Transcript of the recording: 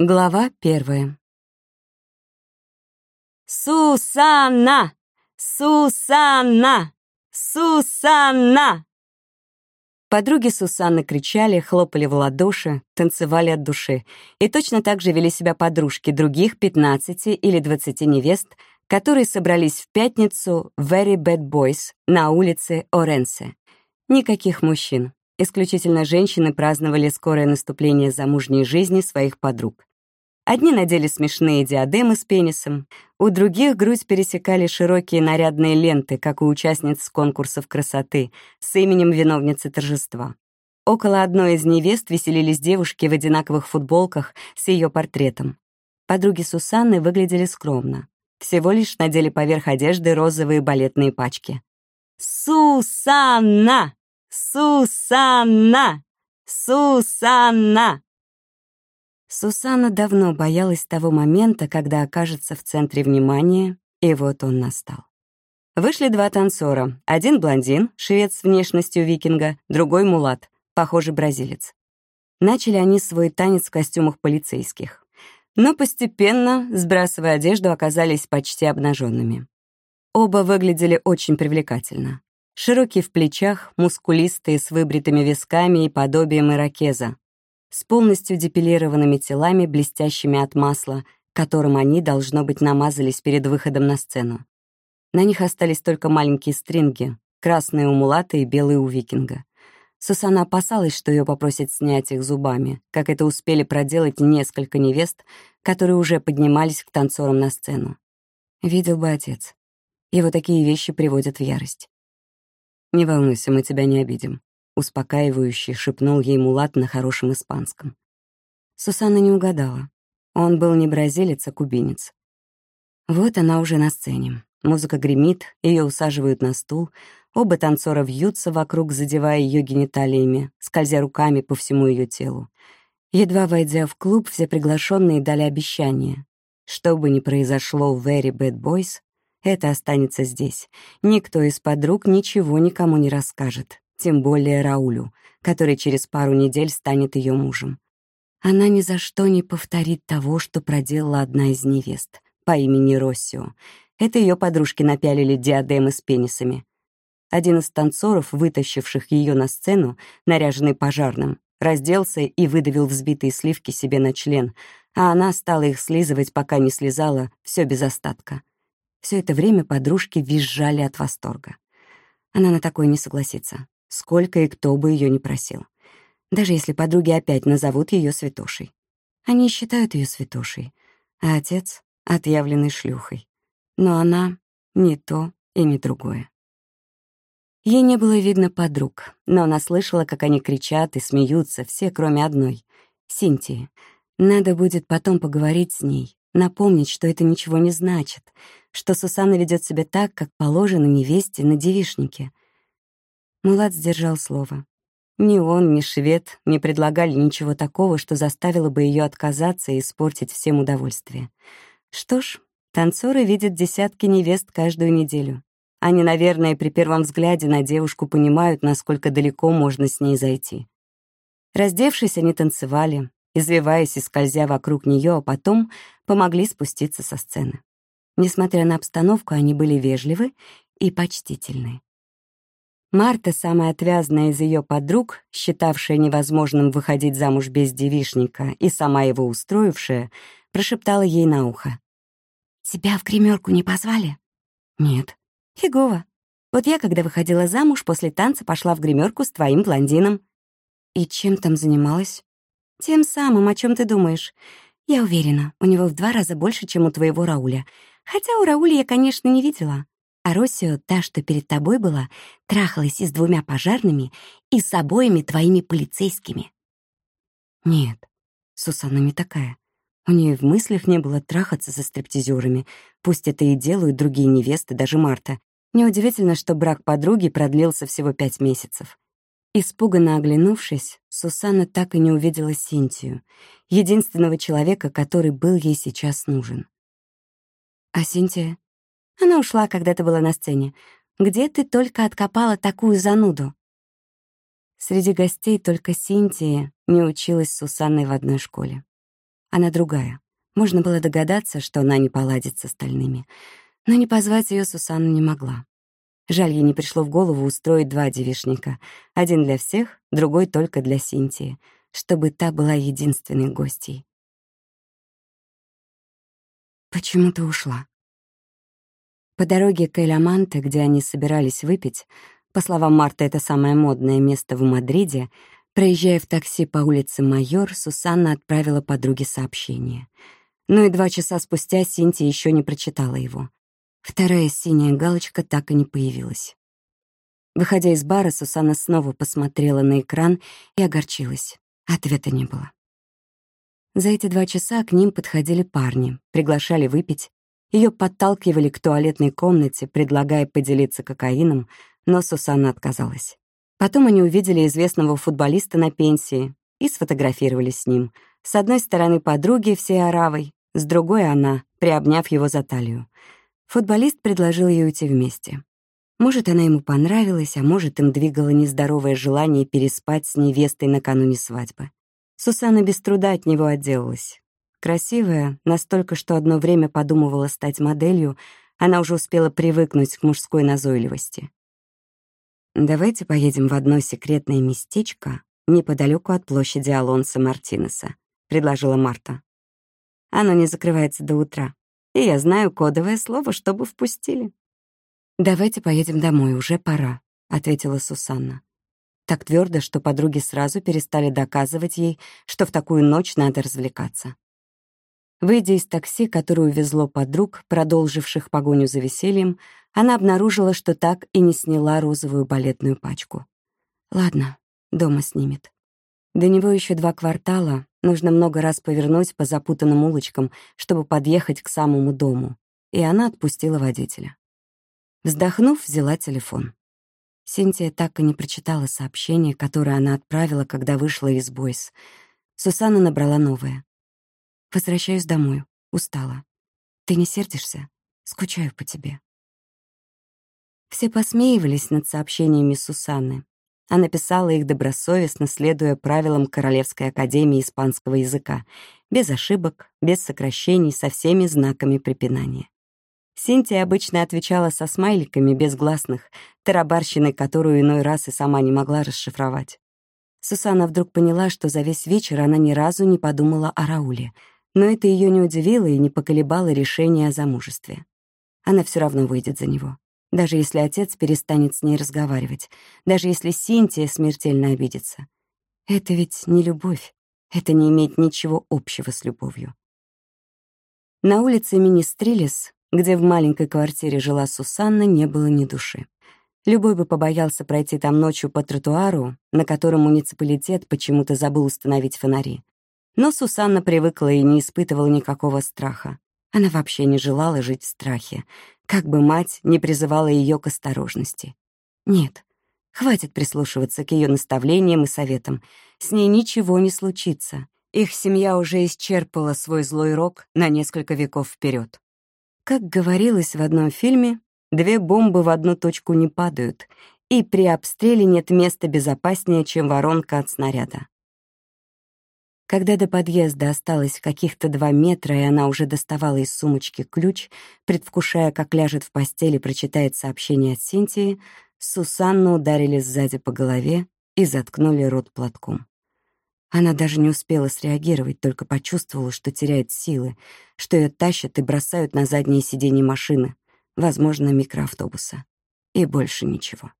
Глава первая. «Сусанна! Сусанна! Сусанна!» Подруги Сусанны кричали, хлопали в ладоши, танцевали от души. И точно так же вели себя подружки других 15 или 20 невест, которые собрались в пятницу в Very Bad Boys на улице Оренсе. Никаких мужчин. Исключительно женщины праздновали скорое наступление замужней жизни своих подруг. Одни надели смешные диадемы с пенисом, у других грудь пересекали широкие нарядные ленты, как у участниц конкурсов красоты, с именем виновницы торжества. Около одной из невест веселились девушки в одинаковых футболках с ее портретом. Подруги Сусанны выглядели скромно. Всего лишь надели поверх одежды розовые балетные пачки. «Сусанна!» Сусанна! Сусанна!» Сусанна давно боялась того момента, когда окажется в центре внимания, и вот он настал. Вышли два танцора. Один блондин, швед с внешностью викинга, другой мулат, похожий бразилец. Начали они свой танец в костюмах полицейских. Но постепенно, сбрасывая одежду, оказались почти обнаженными. Оба выглядели очень привлекательно. Широкий в плечах, мускулистые, с выбритыми висками и подобием ирокеза. С полностью депилированными телами, блестящими от масла, которым они, должно быть, намазались перед выходом на сцену. На них остались только маленькие стринги, красные у мулата и белые у викинга. Сусана опасалась, что ее попросят снять их зубами, как это успели проделать несколько невест, которые уже поднимались к танцорам на сцену. Видел бы отец. Его такие вещи приводят в ярость. «Не волнуйся, мы тебя не обидим», — успокаивающе шепнул ей Мулат на хорошем испанском. Сусанна не угадала. Он был не бразилец, а кубинец. Вот она уже на сцене. Музыка гремит, ее усаживают на стул, оба танцора вьются вокруг, задевая ее гениталиями, скользя руками по всему ее телу. Едва войдя в клуб, все приглашенные дали обещание. Что бы ни произошло в Very Bad Boys, это останется здесь. Никто из подруг ничего никому не расскажет, тем более Раулю, который через пару недель станет ее мужем. Она ни за что не повторит того, что проделала одна из невест по имени Россио. Это ее подружки напялили диадемы с пенисами. Один из танцоров, вытащивших ее на сцену, наряженный пожарным, разделся и выдавил взбитые сливки себе на член, а она стала их слизывать, пока не слезала, все без остатка. Все это время подружки визжали от восторга. Она на такое не согласится, сколько и кто бы ее не просил. Даже если подруги опять назовут ее святошей. Они считают ее святошей, а отец — отъявленной шлюхой. Но она — не то и не другое. Ей не было видно подруг, но она слышала, как они кричат и смеются, все, кроме одной — Синтии. Надо будет потом поговорить с ней, напомнить, что это ничего не значит, что Сусанна ведет себя так, как положено невесте на девишнике. Мулат сдержал слово. Ни он, ни швед не предлагали ничего такого, что заставило бы ее отказаться и испортить всем удовольствие. Что ж, танцоры видят десятки невест каждую неделю. Они, наверное, при первом взгляде на девушку понимают, насколько далеко можно с ней зайти. Раздевшись, они танцевали, извиваясь и скользя вокруг нее, а потом помогли спуститься со сцены. Несмотря на обстановку, они были вежливы и почтительны. Марта, самая отвязная из ее подруг, считавшая невозможным выходить замуж без девишника и сама его устроившая, прошептала ей на ухо. «Тебя в гримерку не позвали?» «Нет». «Фигово. Вот я, когда выходила замуж, после танца пошла в гримерку с твоим блондином». «И чем там занималась?» «Тем самым, о чем ты думаешь. Я уверена, у него в два раза больше, чем у твоего Рауля. Хотя у Рауля я, конечно, не видела. А Росио, та, что перед тобой была, трахалась и с двумя пожарными, и с обоими твоими полицейскими». «Нет, Сусанна не такая. У нее в мыслях не было трахаться со стриптизерами. Пусть это и делают другие невесты, даже Марта. Неудивительно, что брак подруги продлился всего пять месяцев. Испуганно оглянувшись, Сусанна так и не увидела Синтию, единственного человека, который был ей сейчас нужен. «А Синтия?» «Она ушла, когда ты была на сцене. Где ты только откопала такую зануду?» Среди гостей только Синтия не училась с Сусанной в одной школе. Она другая. Можно было догадаться, что она не поладит с остальными. Но не позвать ее Сусанна не могла. Жаль, ей не пришло в голову устроить два девишника. Один для всех, другой только для Синтии, чтобы та была единственной гостьей. «Почему ты ушла?» По дороге к Эляманте, где они собирались выпить, по словам Марты, это самое модное место в Мадриде, проезжая в такси по улице Майор, Сусанна отправила подруге сообщение. Но и два часа спустя Синтия еще не прочитала его. Вторая синяя галочка так и не появилась. Выходя из бара, Сусанна снова посмотрела на экран и огорчилась. Ответа не было. За эти два часа к ним подходили парни, приглашали выпить. Ее подталкивали к туалетной комнате, предлагая поделиться кокаином, но Сусанна отказалась. Потом они увидели известного футболиста на пенсии и сфотографировались с ним. С одной стороны подруги всей оравой, с другой — она, приобняв его за талию. Футболист предложил ей уйти вместе. Может, она ему понравилась, а может, им двигало нездоровое желание переспать с невестой накануне свадьбы. Сусанна без труда от него отделалась. Красивая, настолько, что одно время подумывала стать моделью, она уже успела привыкнуть к мужской назойливости. «Давайте поедем в одно секретное местечко неподалеку от площади Алонса Мартинеса», — предложила Марта. «Оно не закрывается до утра и я знаю кодовое слово, чтобы впустили». «Давайте поедем домой, уже пора», — ответила Сусанна. Так твердо, что подруги сразу перестали доказывать ей, что в такую ночь надо развлекаться. Выйдя из такси, которое увезло подруг, продолживших погоню за весельем, она обнаружила, что так и не сняла розовую балетную пачку. Ладно, дома снимет. До него еще два квартала, Нужно много раз повернуть по запутанным улочкам, чтобы подъехать к самому дому. И она отпустила водителя. Вздохнув, взяла телефон. Синтия так и не прочитала сообщение, которое она отправила, когда вышла из Бойс. Сусанна набрала новое. «Возвращаюсь домой. Устала. Ты не сердишься? Скучаю по тебе». Все посмеивались над сообщениями Сусанны, она писала их добросовестно, следуя правилам Королевской академии испанского языка, без ошибок, без сокращений, со всеми знаками препинания. Синтия обычно отвечала со смайликами без гласных, тарабарщиной, которую иной раз и сама не могла расшифровать. Сусанна вдруг поняла, что за весь вечер она ни разу не подумала о Рауле, но это ее не удивило и не поколебало решение о замужестве. Она все равно выйдет за него даже если отец перестанет с ней разговаривать, даже если Синтия смертельно обидится. Это ведь не любовь, это не имеет ничего общего с любовью. На улице Министрилис, где в маленькой квартире жила Сусанна, не было ни души. Любой бы побоялся пройти там ночью по тротуару, на котором муниципалитет почему-то забыл установить фонари. Но Сусанна привыкла и не испытывала никакого страха. Она вообще не желала жить в страхе, как бы мать не призывала ее к осторожности. Нет, хватит прислушиваться к ее наставлениям и советам. С ней ничего не случится. Их семья уже исчерпала свой злой рок на несколько веков вперед. Как говорилось в одном фильме, две бомбы в одну точку не падают, и при обстреле нет места безопаснее, чем воронка от снаряда. Когда до подъезда осталось каких-то два метра, и она уже доставала из сумочки ключ, предвкушая, как ляжет в постели и прочитает сообщение от Синтии, Сусанну ударили сзади по голове и заткнули рот платком. Она даже не успела среагировать, только почувствовала, что теряет силы, что ее тащат и бросают на заднее сиденье машины, возможно, микроавтобуса. И больше ничего.